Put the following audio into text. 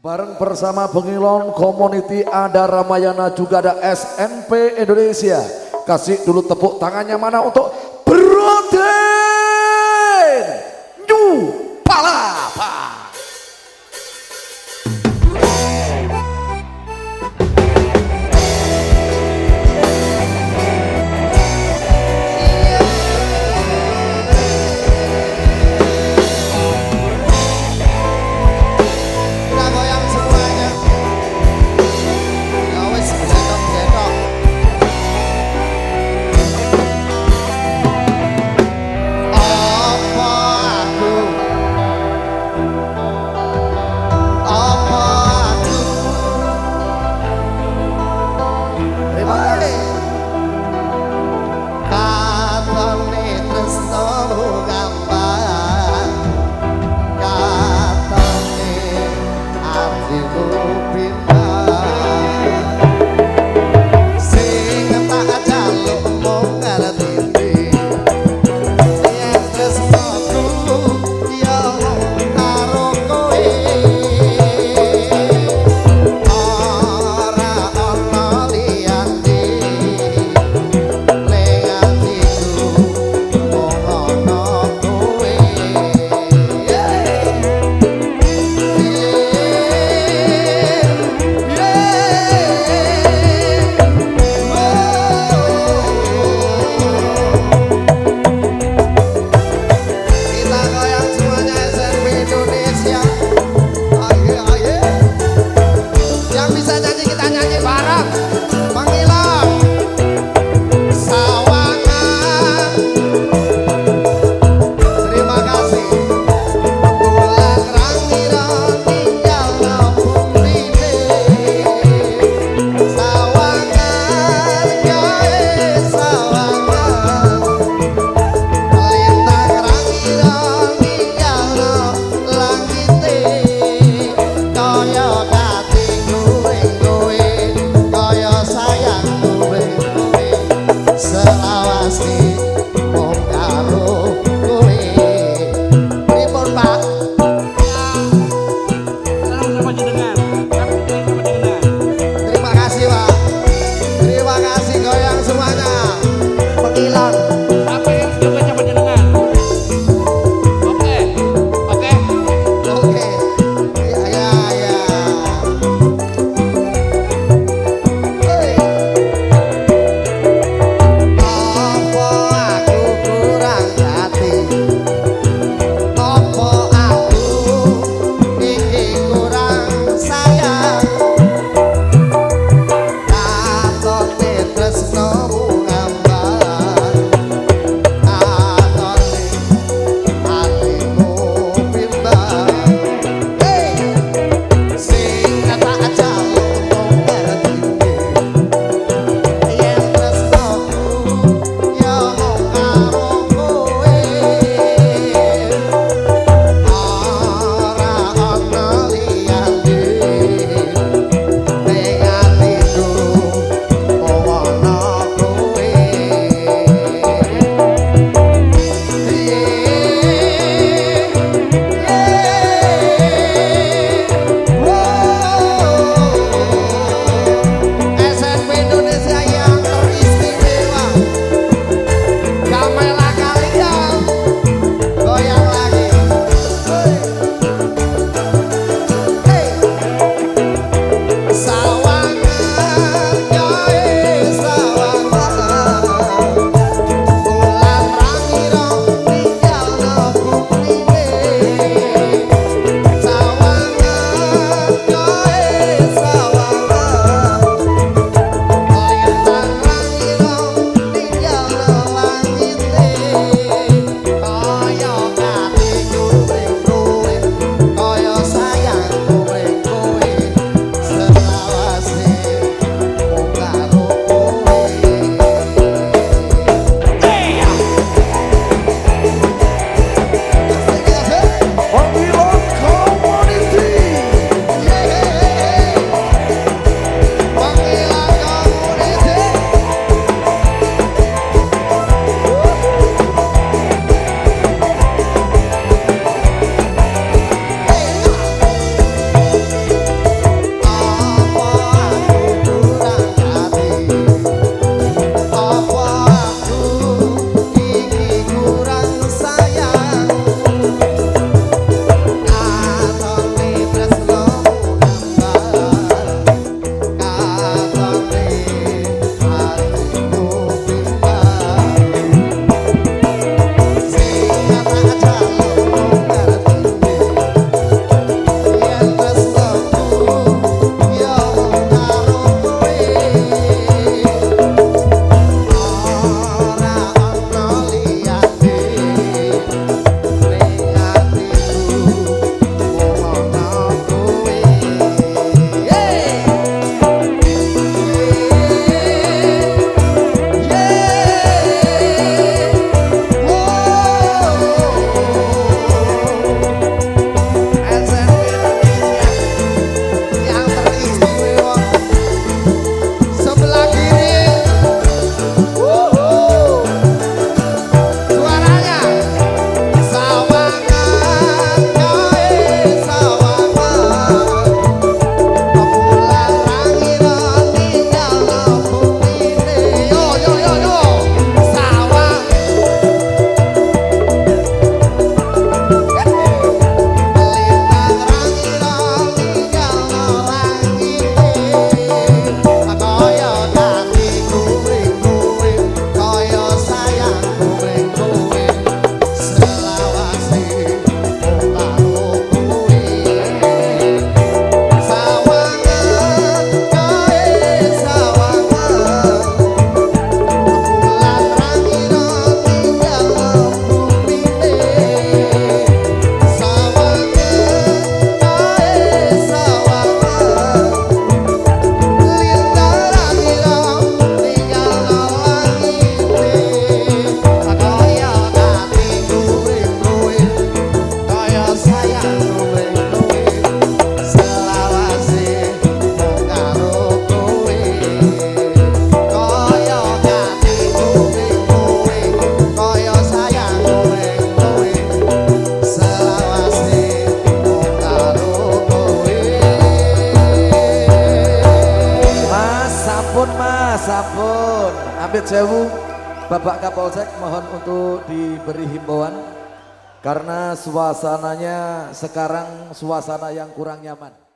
Bareng bersama pengilon Community ada Ramayana juga ada SNP Indonesia. Kasih dulu tepuk tangannya mana untuk sewu Bapak Kapolsek mohon untuk diberi himbauan karena suasananya sekarang suasana yang kurang nyaman.